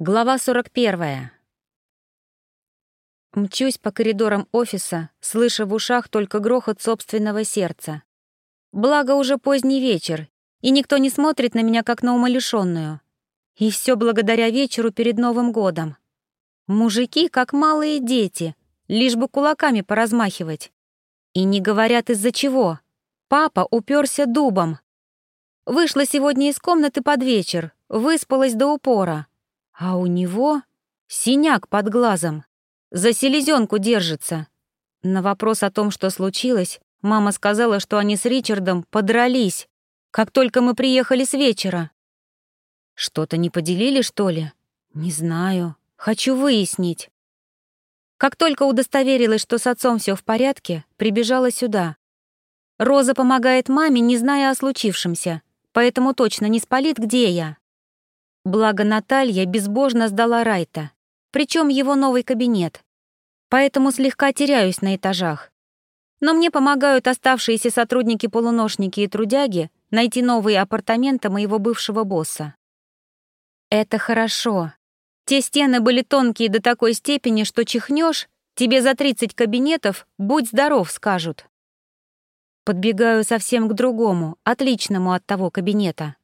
Глава 41. Мчусь по коридорам офиса, слыша в ушах только грохот собственного сердца. Благо уже поздний вечер, и никто не смотрит на меня как на умалишенную. И все благодаря вечеру перед Новым годом. Мужики как малые дети, лишь бы кулаками поразмахивать. И не говорят из-за чего. Папа уперся дубом. Вышла сегодня из комнаты под вечер, выспалась до упора. А у него синяк под глазом. За селезенку держится. На вопрос о том, что случилось, мама сказала, что они с Ричардом подрались, как только мы приехали с вечера. Что-то не поделили, что ли? Не знаю. Хочу выяснить. Как только удостоверилась, что с отцом все в порядке, прибежала сюда. Роза помогает маме, не зная о случившемся, поэтому точно не спалит, где я. Благо Наталья безбожно сдала Райта, причем его новый кабинет. Поэтому слегка теряюсь на этажах. Но мне помогают оставшиеся сотрудники-полуношники и трудяги найти новые апартаменты моего бывшего босса. Это хорошо. Те стены были тонкие до такой степени, что чихнешь, тебе за 30 кабинетов «будь здоров» скажут. Подбегаю совсем к другому, отличному от того кабинета.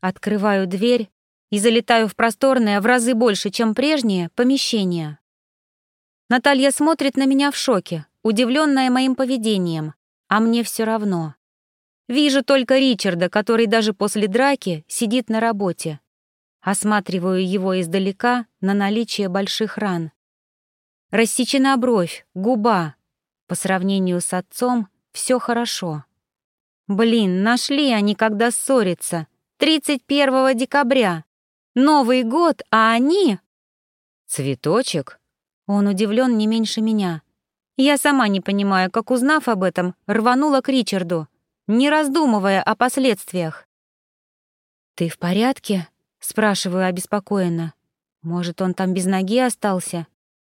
Открываю дверь и залетаю в просторное, в разы больше, чем прежнее, помещение. Наталья смотрит на меня в шоке, удивленная моим поведением, а мне все равно. Вижу только Ричарда, который даже после драки сидит на работе. Осматриваю его издалека на наличие больших ран. Рассечена бровь, губа. По сравнению с отцом все хорошо. Блин, нашли они, когда ссориться. 31 декабря. Новый год, а они...» «Цветочек?» Он удивлен не меньше меня. Я сама не понимаю, как, узнав об этом, рванула к Ричарду, не раздумывая о последствиях. «Ты в порядке?» — спрашиваю обеспокоенно. «Может, он там без ноги остался?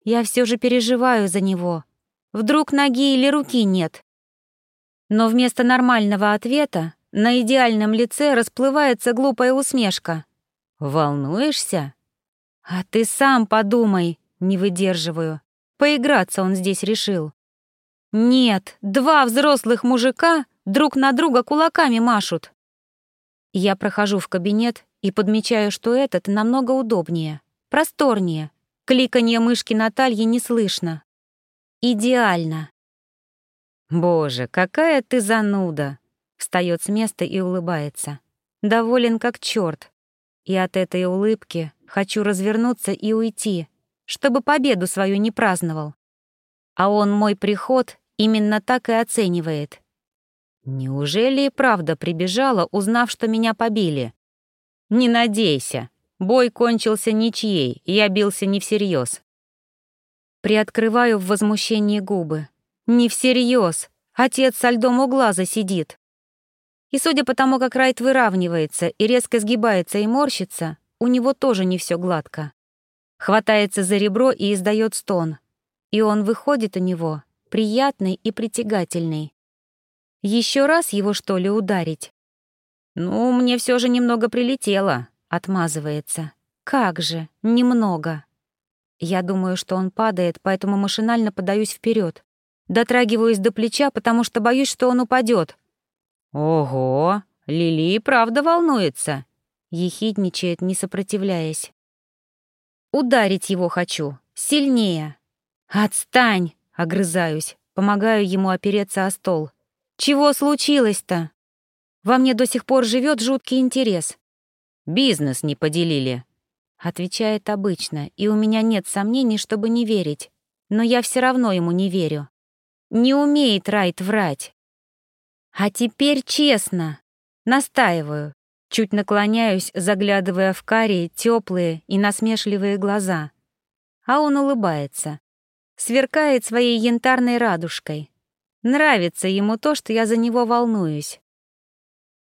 Я все же переживаю за него. Вдруг ноги или руки нет?» Но вместо нормального ответа на идеальном лице расплывается глупая усмешка. «Волнуешься?» «А ты сам подумай», — не выдерживаю. Поиграться он здесь решил. «Нет, два взрослых мужика друг на друга кулаками машут». Я прохожу в кабинет и подмечаю, что этот намного удобнее, просторнее. Кликанье мышки Натальи не слышно. Идеально. «Боже, какая ты зануда!» Встает с места и улыбается. Доволен как черт. И от этой улыбки хочу развернуться и уйти, чтобы победу свою не праздновал. А он мой приход именно так и оценивает. Неужели и правда прибежала, узнав, что меня побили? Не надейся. Бой кончился ничьей, я бился не всерьез. Приоткрываю в возмущении губы. Не всерьез. Отец со льдом у глаза сидит. И судя по тому, как Райт выравнивается и резко сгибается и морщится, у него тоже не все гладко. Хватается за ребро и издает стон. И он выходит у него, приятный и притягательный. Еще раз его, что ли, ударить? Ну, мне все же немного прилетело, отмазывается. Как же, немного. Я думаю, что он падает, поэтому машинально подаюсь вперед. Дотрагиваюсь до плеча, потому что боюсь, что он упадет, «Ого, Лили правда волнуется», — ехидничает, не сопротивляясь. «Ударить его хочу, сильнее». «Отстань!» — огрызаюсь, помогаю ему опереться о стол. «Чего случилось-то?» Во мне до сих пор живет жуткий интерес. «Бизнес не поделили», — отвечает обычно, и у меня нет сомнений, чтобы не верить. Но я все равно ему не верю. Не умеет Райт врать. А теперь честно. Настаиваю. Чуть наклоняюсь, заглядывая в карие, теплые и насмешливые глаза. А он улыбается. Сверкает своей янтарной радужкой. Нравится ему то, что я за него волнуюсь.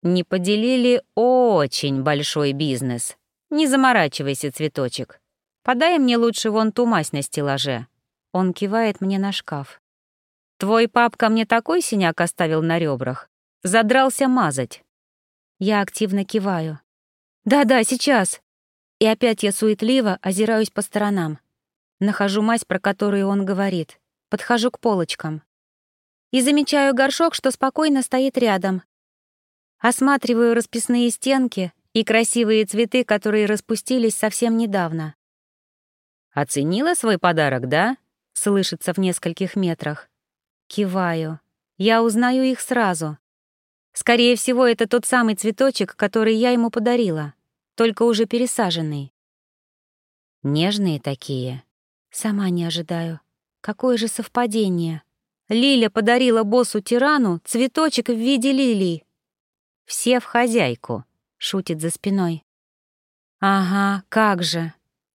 Не поделили очень большой бизнес. Не заморачивайся, цветочек. Подай мне лучше вон ту мазь на стеллаже. Он кивает мне на шкаф. Твой папка мне такой синяк оставил на ребрах. Задрался мазать. Я активно киваю. Да-да, сейчас. И опять я суетливо озираюсь по сторонам. Нахожу мазь, про которую он говорит. Подхожу к полочкам. И замечаю горшок, что спокойно стоит рядом. Осматриваю расписные стенки и красивые цветы, которые распустились совсем недавно. «Оценила свой подарок, да?» — слышится в нескольких метрах. Киваю. Я узнаю их сразу. Скорее всего, это тот самый цветочек, который я ему подарила, только уже пересаженный. Нежные такие. Сама не ожидаю. Какое же совпадение. Лиля подарила боссу-тирану цветочек в виде лилии. «Все в хозяйку», — шутит за спиной. «Ага, как же».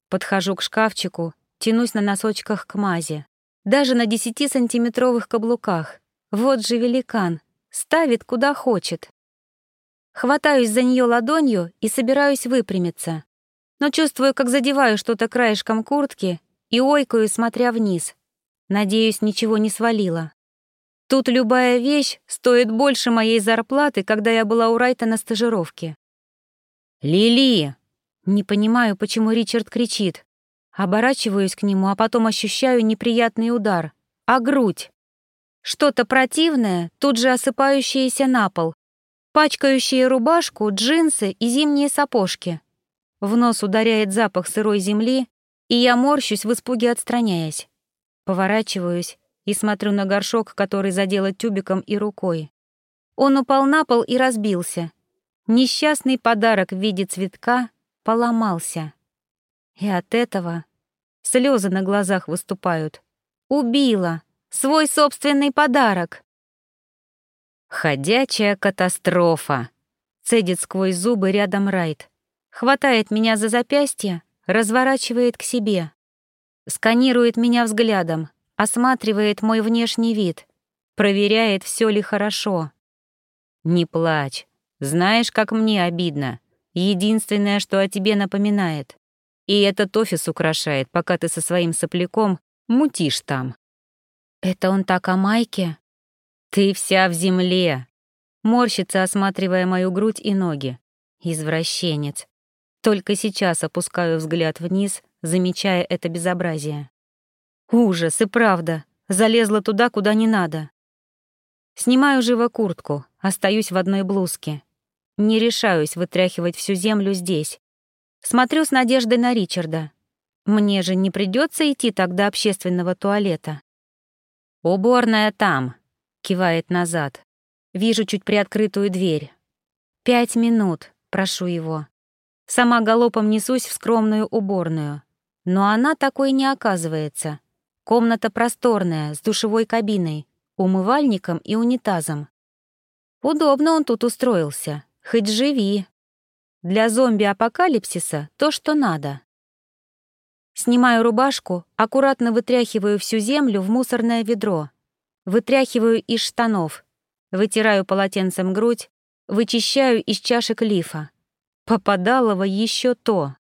Подхожу к шкафчику, тянусь на носочках к мазе. Даже на десятисантиметровых каблуках. Вот же великан. Ставит куда хочет. Хватаюсь за нее ладонью и собираюсь выпрямиться. Но чувствую, как задеваю что-то краешком куртки и ойкаю, смотря вниз. Надеюсь, ничего не свалила. Тут любая вещь стоит больше моей зарплаты, когда я была у Райта на стажировке. «Лили!» Не понимаю, почему Ричард кричит. Оборачиваюсь к нему, а потом ощущаю неприятный удар. А грудь? Что-то противное, тут же осыпающееся на пол. Пачкающие рубашку, джинсы и зимние сапожки. В нос ударяет запах сырой земли, и я морщусь в испуге отстраняясь. Поворачиваюсь и смотрю на горшок, который задела тюбиком и рукой. Он упал на пол и разбился. Несчастный подарок в виде цветка поломался. И от этого слезы на глазах выступают. Убила свой собственный подарок. «Ходячая катастрофа!» — цедит сквозь зубы рядом Райт. Хватает меня за запястье, разворачивает к себе. Сканирует меня взглядом, осматривает мой внешний вид, проверяет, все ли хорошо. «Не плачь. Знаешь, как мне обидно. Единственное, что о тебе напоминает. И этот офис украшает, пока ты со своим сопляком мутишь там». «Это он так о майке?» «Ты вся в земле!» Морщится, осматривая мою грудь и ноги. Извращенец. Только сейчас опускаю взгляд вниз, замечая это безобразие. Ужас, и правда. Залезла туда, куда не надо. Снимаю живо куртку, остаюсь в одной блузке. Не решаюсь вытряхивать всю землю здесь. Смотрю с надеждой на Ричарда. Мне же не придется идти так до общественного туалета. «Уборная там», — кивает назад. Вижу чуть приоткрытую дверь. «Пять минут», — прошу его. Сама галопом несусь в скромную уборную. Но она такой не оказывается. Комната просторная, с душевой кабиной, умывальником и унитазом. Удобно он тут устроился, хоть живи. Для зомби-апокалипсиса то, что надо. Снимаю рубашку, аккуратно вытряхиваю всю землю в мусорное ведро. Вытряхиваю из штанов, вытираю полотенцем грудь, вычищаю из чашек лифа. Попадалово еще то.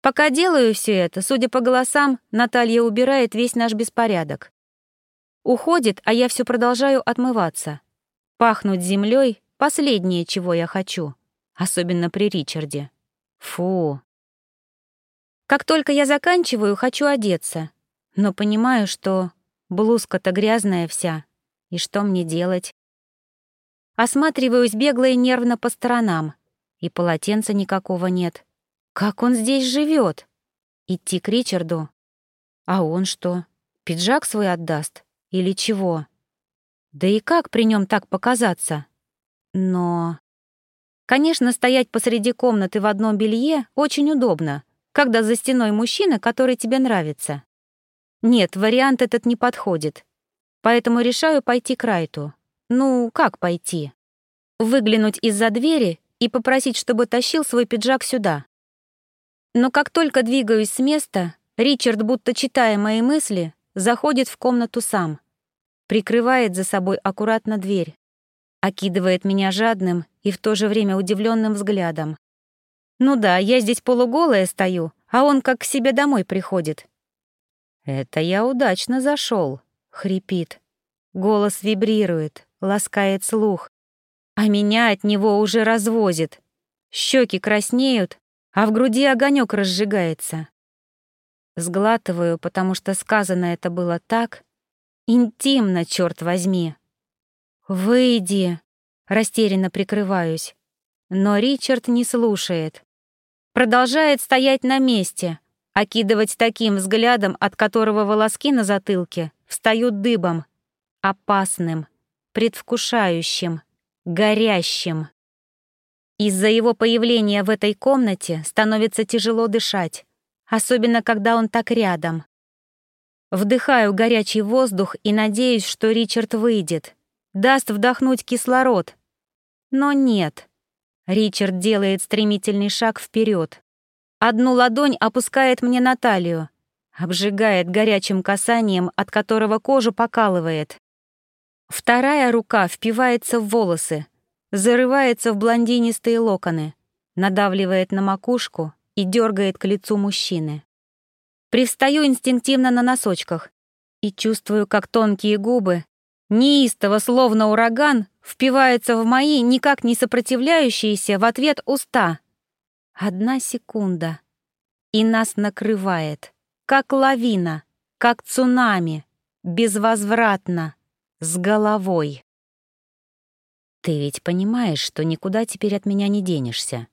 Пока делаю все это, судя по голосам, Наталья убирает весь наш беспорядок. Уходит, а я все продолжаю отмываться. Пахнуть землей — последнее, чего я хочу. Особенно при Ричарде. Фу. Как только я заканчиваю, хочу одеться. Но понимаю, что блузка-то грязная вся. И что мне делать? Осматриваюсь бегло и нервно по сторонам. И полотенца никакого нет. Как он здесь живет? Идти к Ричарду? А он что, пиджак свой отдаст? Или чего? Да и как при нем так показаться? Но... Конечно, стоять посреди комнаты в одном белье очень удобно, когда за стеной мужчина, который тебе нравится. Нет, вариант этот не подходит. Поэтому решаю пойти к Райту. Ну, как пойти? Выглянуть из-за двери и попросить, чтобы тащил свой пиджак сюда. Но как только двигаюсь с места, Ричард, будто читая мои мысли, заходит в комнату сам, прикрывает за собой аккуратно дверь, окидывает меня жадным и в то же время удивленным взглядом. Ну да, я здесь полуголая стою, а он как к себе домой приходит. «Это я удачно зашел, хрипит. Голос вибрирует, ласкает слух, а меня от него уже развозит. Щеки краснеют, а в груди огонек разжигается. Сглатываю, потому что сказано это было так интимно, черт возьми. «Выйди!» — растерянно прикрываюсь. Но Ричард не слушает. Продолжает стоять на месте, окидывать таким взглядом, от которого волоски на затылке встают дыбом, опасным, предвкушающим, горящим. Из-за его появления в этой комнате становится тяжело дышать, особенно когда он так рядом. Вдыхаю горячий воздух и надеюсь, что Ричард выйдет, даст вдохнуть кислород. Но нет. Ричард делает стремительный шаг вперед. Одну ладонь опускает мне на талию, обжигает горячим касанием, от которого кожу покалывает. Вторая рука впивается в волосы, зарывается в блондинистые локоны, надавливает на макушку и дергает к лицу мужчины. Привстаю инстинктивно на носочках и чувствую, как тонкие губы, неистово, словно ураган, впиваются в мои, никак не сопротивляющиеся в ответ уста. Одна секунда, и нас накрывает, как лавина, как цунами, безвозвратно, с головой. «Ты ведь понимаешь, что никуда теперь от меня не денешься»,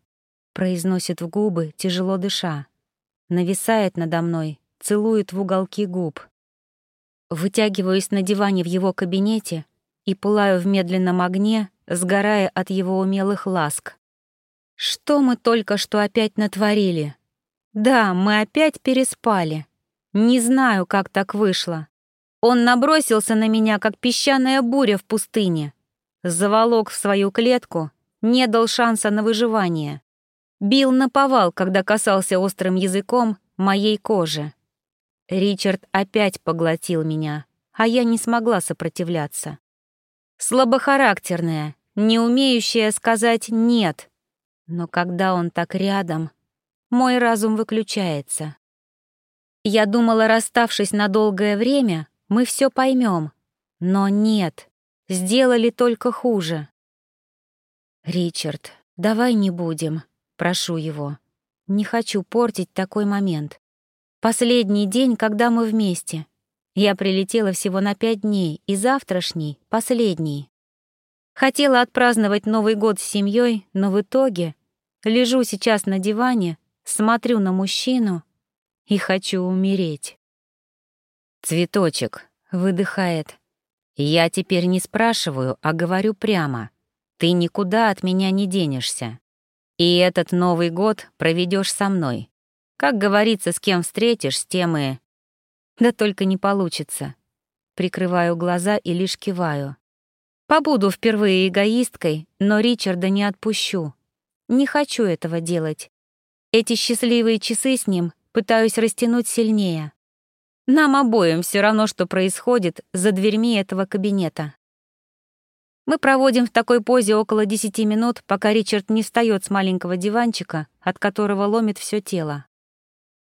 произносит в губы, тяжело дыша. Нависает надо мной, целует в уголки губ. Вытягиваюсь на диване в его кабинете и пылаю в медленном огне, сгорая от его умелых ласк. Что мы только что опять натворили? Да, мы опять переспали. Не знаю, как так вышло. Он набросился на меня, как песчаная буря в пустыне заволок в свою клетку, не дал шанса на выживание. Бил на повал, когда касался острым языком моей кожи. Ричард опять поглотил меня, а я не смогла сопротивляться. Слабохарактерная, не умеющая сказать «нет». Но когда он так рядом, мой разум выключается. Я думала, расставшись на долгое время, мы все поймем, но нет сделали только хуже. «Ричард, давай не будем», — прошу его. «Не хочу портить такой момент. Последний день, когда мы вместе. Я прилетела всего на пять дней, и завтрашний — последний. Хотела отпраздновать Новый год с семьей, но в итоге лежу сейчас на диване, смотрю на мужчину и хочу умереть». «Цветочек», — выдыхает, я теперь не спрашиваю, а говорю прямо. Ты никуда от меня не денешься. И этот Новый год проведешь со мной. Как говорится, с кем встретишь, с тем и... Да только не получится. Прикрываю глаза и лишь киваю. Побуду впервые эгоисткой, но Ричарда не отпущу. Не хочу этого делать. Эти счастливые часы с ним пытаюсь растянуть сильнее. Нам обоим все равно, что происходит за дверьми этого кабинета. Мы проводим в такой позе около 10 минут, пока Ричард не встает с маленького диванчика, от которого ломит все тело.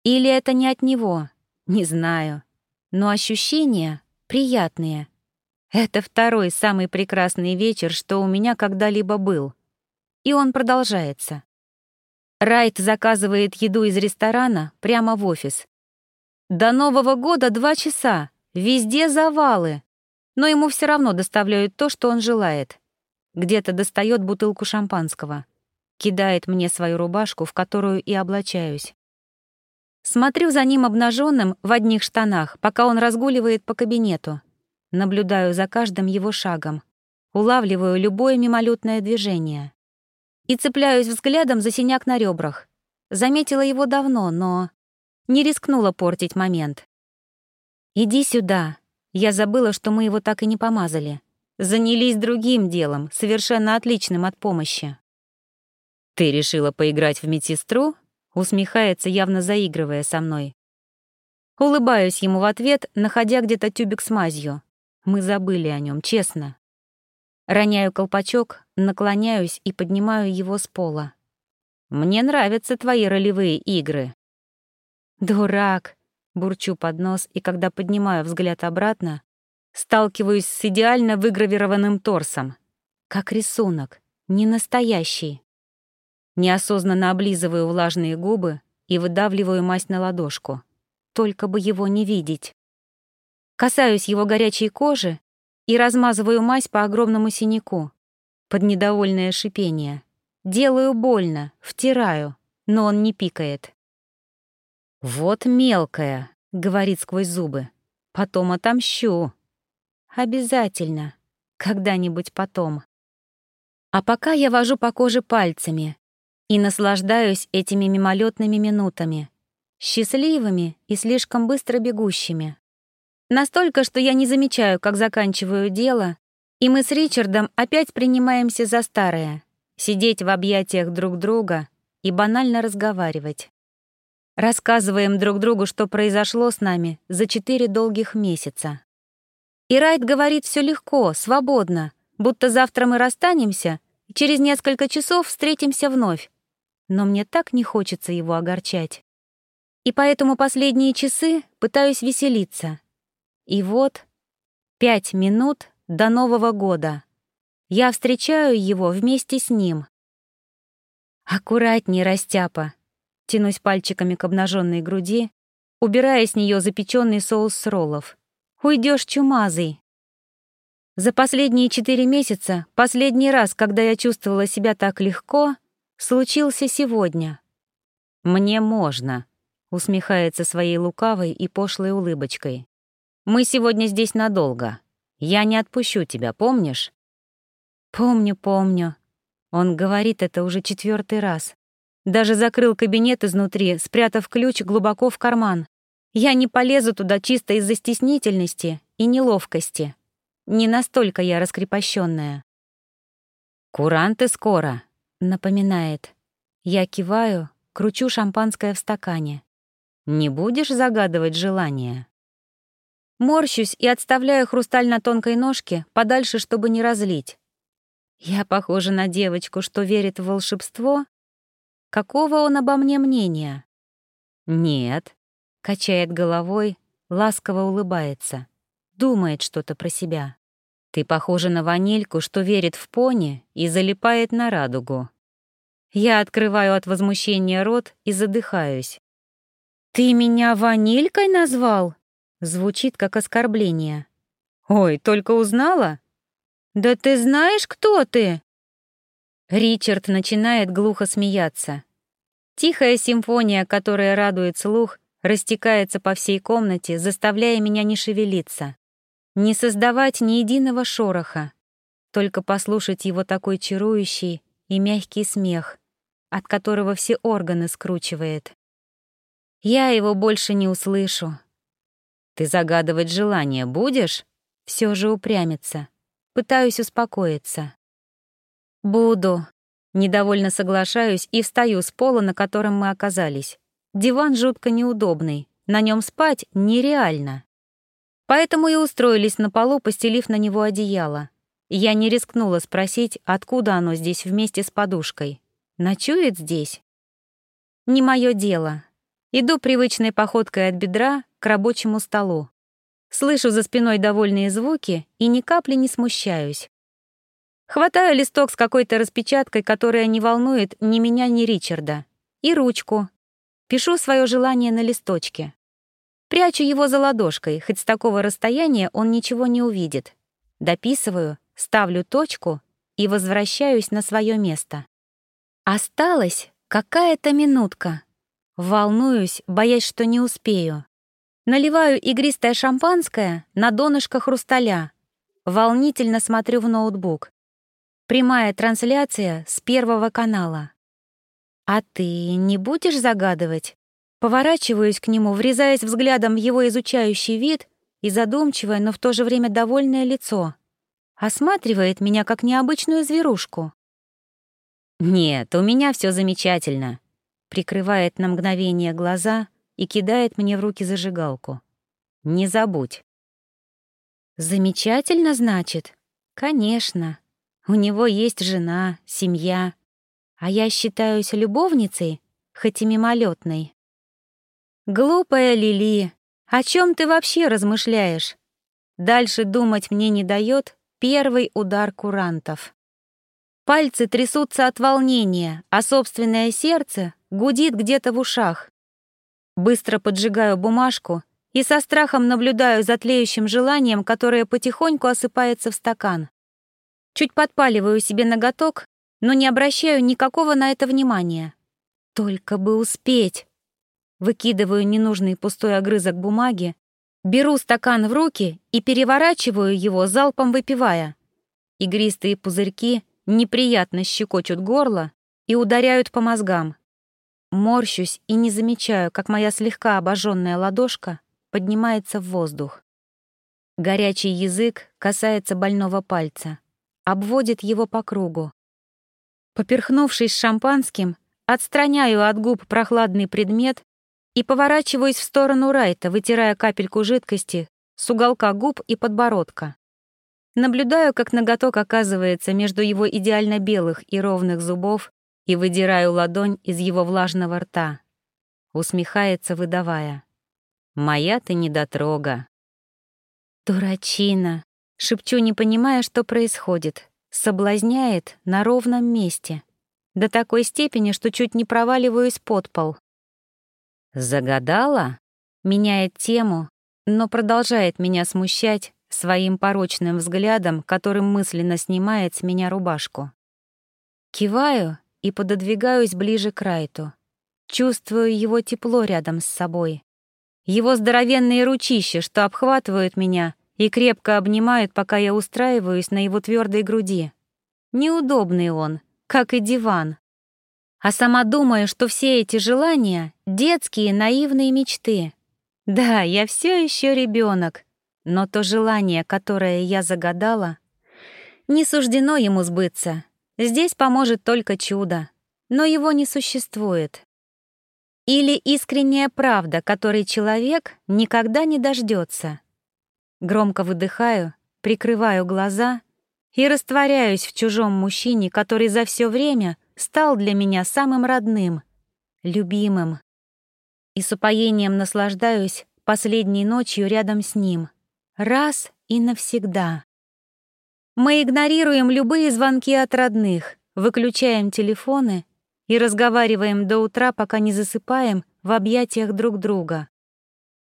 Или это не от него, не знаю. Но ощущения приятные. Это второй самый прекрасный вечер, что у меня когда-либо был. И он продолжается. Райт заказывает еду из ресторана прямо в офис, до Нового года два часа, везде завалы. Но ему все равно доставляют то, что он желает. Где-то достает бутылку шампанского. Кидает мне свою рубашку, в которую и облачаюсь. Смотрю за ним обнаженным в одних штанах, пока он разгуливает по кабинету. Наблюдаю за каждым его шагом. Улавливаю любое мимолетное движение. И цепляюсь взглядом за синяк на ребрах. Заметила его давно, но не рискнула портить момент. «Иди сюда». Я забыла, что мы его так и не помазали. Занялись другим делом, совершенно отличным от помощи. «Ты решила поиграть в медсестру?» Усмехается, явно заигрывая со мной. Улыбаюсь ему в ответ, находя где-то тюбик с мазью. Мы забыли о нем, честно. Роняю колпачок, наклоняюсь и поднимаю его с пола. «Мне нравятся твои ролевые игры», «Дурак!» — бурчу под нос, и когда поднимаю взгляд обратно, сталкиваюсь с идеально выгравированным торсом. Как рисунок, не настоящий. Неосознанно облизываю влажные губы и выдавливаю мазь на ладошку. Только бы его не видеть. Касаюсь его горячей кожи и размазываю мазь по огромному синяку. Под недовольное шипение. Делаю больно, втираю, но он не пикает. «Вот мелкая», — говорит сквозь зубы. «Потом отомщу». «Обязательно. Когда-нибудь потом». А пока я вожу по коже пальцами и наслаждаюсь этими мимолетными минутами, счастливыми и слишком быстро бегущими. Настолько, что я не замечаю, как заканчиваю дело, и мы с Ричардом опять принимаемся за старое — сидеть в объятиях друг друга и банально разговаривать. Рассказываем друг другу, что произошло с нами за четыре долгих месяца. И Райт говорит все легко, свободно, будто завтра мы расстанемся, и через несколько часов встретимся вновь. Но мне так не хочется его огорчать. И поэтому последние часы пытаюсь веселиться, и вот пять минут до Нового года. Я встречаю его вместе с ним. Аккуратней, растяпа. Тянусь пальчиками к обнаженной груди, убирая с нее запеченный соус с роллов. Уйдешь чумазый. За последние четыре месяца, последний раз, когда я чувствовала себя так легко, случился сегодня. «Мне можно», — усмехается своей лукавой и пошлой улыбочкой. Мы сегодня здесь надолго. Я не отпущу тебя, помнишь?» «Помню, помню». Он говорит это уже четвертый раз. Даже закрыл кабинет изнутри, спрятав ключ глубоко в карман. Я не полезу туда чисто из-за стеснительности и неловкости. Не настолько я раскрепощенная. «Куранты скоро», — напоминает. Я киваю, кручу шампанское в стакане. «Не будешь загадывать желание?» Морщусь и отставляю хрусталь на тонкой ножке подальше, чтобы не разлить. Я похожа на девочку, что верит в волшебство? Какого он обо мне мнения? Нет, качает головой, ласково улыбается, думает что-то про себя. Ты похожа на ванильку, что верит в пони и залипает на радугу. Я открываю от возмущения рот и задыхаюсь. «Ты меня ванилькой назвал?» Звучит как оскорбление. «Ой, только узнала?» «Да ты знаешь, кто ты?» Ричард начинает глухо смеяться. Тихая симфония, которая радует слух, растекается по всей комнате, заставляя меня не шевелиться. Не создавать ни единого шороха, только послушать его такой чарующий и мягкий смех, от которого все органы скручивает. Я его больше не услышу, ты загадывать желание будешь? Все же упрямится. Пытаюсь успокоиться. Буду. Недовольно соглашаюсь и встаю с пола, на котором мы оказались. Диван жутко неудобный, на нем спать нереально. Поэтому и устроились на полу, постелив на него одеяло. Я не рискнула спросить, откуда оно здесь вместе с подушкой. Ночует здесь? Не мое дело. Иду привычной походкой от бедра, к рабочему столу. Слышу за спиной довольные звуки и ни капли не смущаюсь. Хватаю листок с какой-то распечаткой, которая не волнует ни меня, ни Ричарда, и ручку. Пишу свое желание на листочке. Прячу его за ладошкой, хоть с такого расстояния он ничего не увидит. Дописываю, ставлю точку и возвращаюсь на свое место. Осталась какая-то минутка. Волнуюсь, боясь, что не успею. Наливаю игристое шампанское на донышко хрусталя. Волнительно смотрю в ноутбук. Прямая трансляция с Первого канала. «А ты не будешь загадывать?» Поворачиваюсь к нему, врезаясь взглядом в его изучающий вид и задумчивое, но в то же время довольное лицо. Осматривает меня как необычную зверушку. «Нет, у меня все замечательно», — прикрывает на мгновение глаза, и кидает мне в руки зажигалку. «Не забудь». «Замечательно, значит?» «Конечно. У него есть жена, семья. А я считаюсь любовницей, хоть и мимолетной. «Глупая Лили, о чем ты вообще размышляешь?» Дальше думать мне не дает первый удар курантов. Пальцы трясутся от волнения, а собственное сердце гудит где-то в ушах. Быстро поджигаю бумажку и со страхом наблюдаю за тлеющим желанием, которое потихоньку осыпается в стакан. Чуть подпаливаю себе ноготок, но не обращаю никакого на это внимания. Только бы успеть. Выкидываю ненужный пустой огрызок бумаги, беру стакан в руки и переворачиваю его, залпом выпивая. Игристые пузырьки неприятно щекочут горло и ударяют по мозгам. Морщусь и не замечаю, как моя слегка обожженная ладошка поднимается в воздух. Горячий язык касается больного пальца, обводит его по кругу. Поперхнувшись шампанским, отстраняю от губ прохладный предмет и поворачиваюсь в сторону Райта, вытирая капельку жидкости с уголка губ и подбородка. Наблюдаю, как ноготок оказывается между его идеально белых и ровных зубов и выдираю ладонь из его влажного рта. Усмехается, выдавая. «Моя ты недотрога». «Дурачина!» — шепчу, не понимая, что происходит. Соблазняет на ровном месте. До такой степени, что чуть не проваливаюсь под пол. «Загадала?» Меняет тему, но продолжает меня смущать своим порочным взглядом, которым мысленно снимает с меня рубашку. Киваю и пододвигаюсь ближе к Райту. Чувствую его тепло рядом с собой. Его здоровенные ручища, что обхватывают меня и крепко обнимают, пока я устраиваюсь на его твердой груди. Неудобный он, как и диван. А сама думаю, что все эти желания — детские наивные мечты. Да, я все еще ребенок, но то желание, которое я загадала, не суждено ему сбыться. Здесь поможет только чудо, но его не существует. Или искренняя правда, которой человек никогда не дождется. Громко выдыхаю, прикрываю глаза и растворяюсь в чужом мужчине, который за все время стал для меня самым родным, любимым. И с упоением наслаждаюсь последней ночью рядом с ним. Раз и навсегда. Мы игнорируем любые звонки от родных, выключаем телефоны и разговариваем до утра, пока не засыпаем в объятиях друг друга.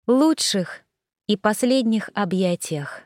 Лучших и последних объятиях.